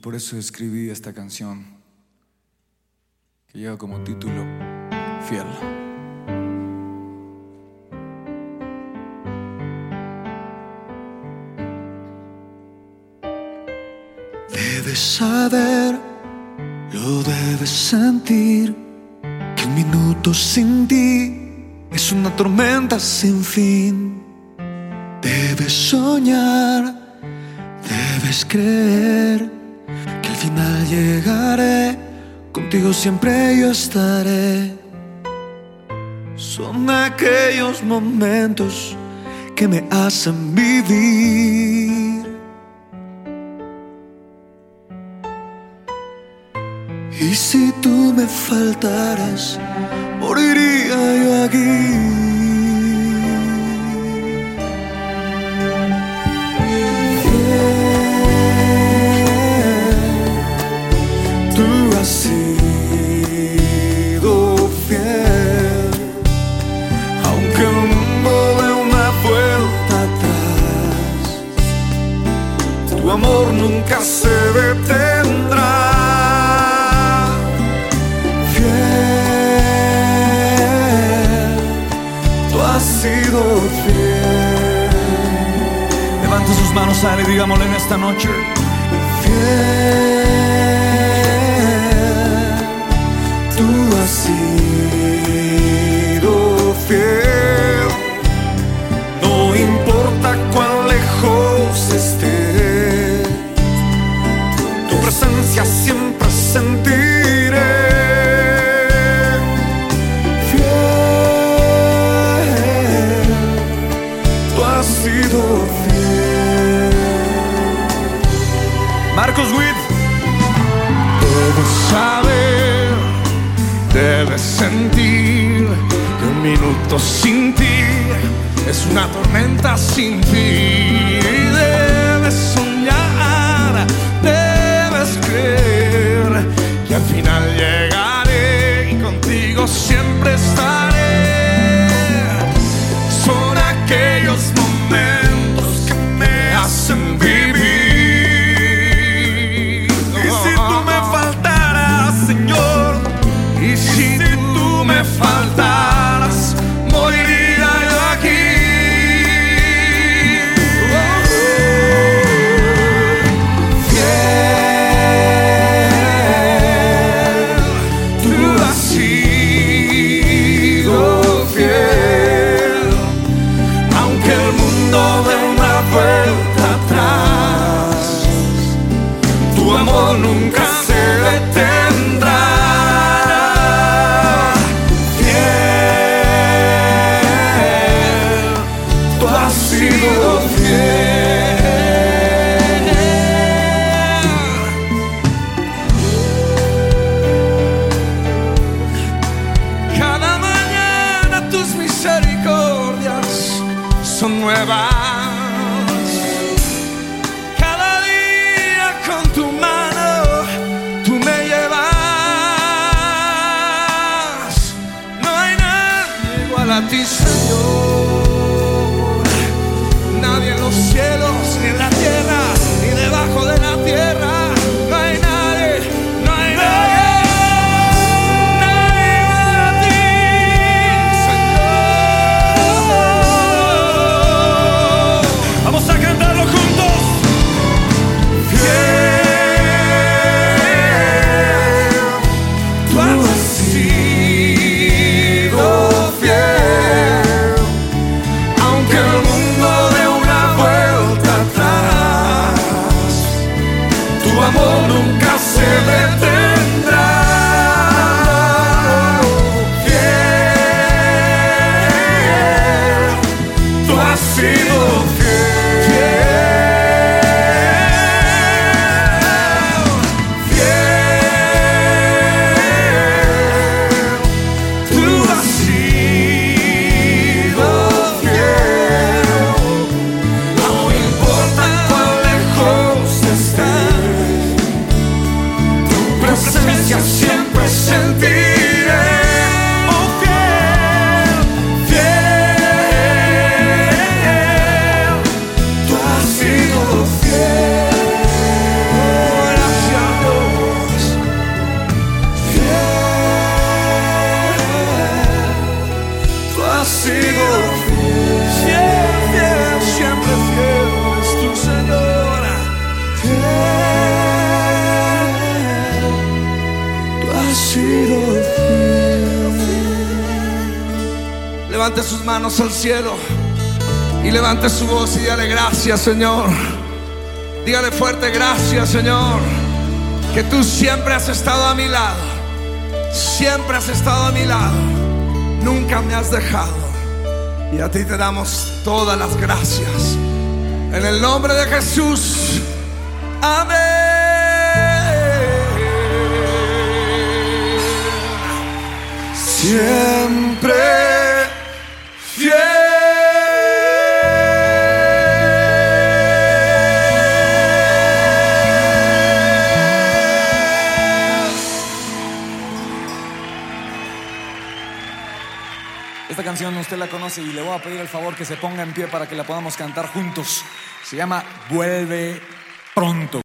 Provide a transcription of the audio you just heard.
por eso escribí esta canción que lleva como título Fiel. Debes saber, lo debes sentir, que un minuto sin ti es una tormenta sin fin. Debes soñar, debes creer final llegaré, contigo siempre yo estaré. Son aquellos momentos que me hacen vivir. Y si tú me faltaras, moriría yo aquí. Amor nunca se detendrá. Fiel, tú has sido fiel. Levante sus manos a él y digámosle en esta noche. Fiel, tú has sido presencia siempre sentiré. Fiel, tú has sido fiel. Marcos Witt. Debes saber, debes sentir que un minuto sin ti es una tormenta sin fin. Debes siempre estaré. A ti, Señor. Nadie en los cielos, levante sus manos al cielo y levante su voz y dígale gracias, Señor. Dígale fuerte gracias, Señor, que tú siempre has estado a mi lado. Siempre has estado a mi lado. Nunca me has dejado. Y a ti te damos todas las gracias. En el nombre de Jesús. Amén. Siempre Esta canción usted la conoce y le voy a pedir el favor que se ponga en pie para que la podamos cantar juntos. Se llama Vuelve pronto.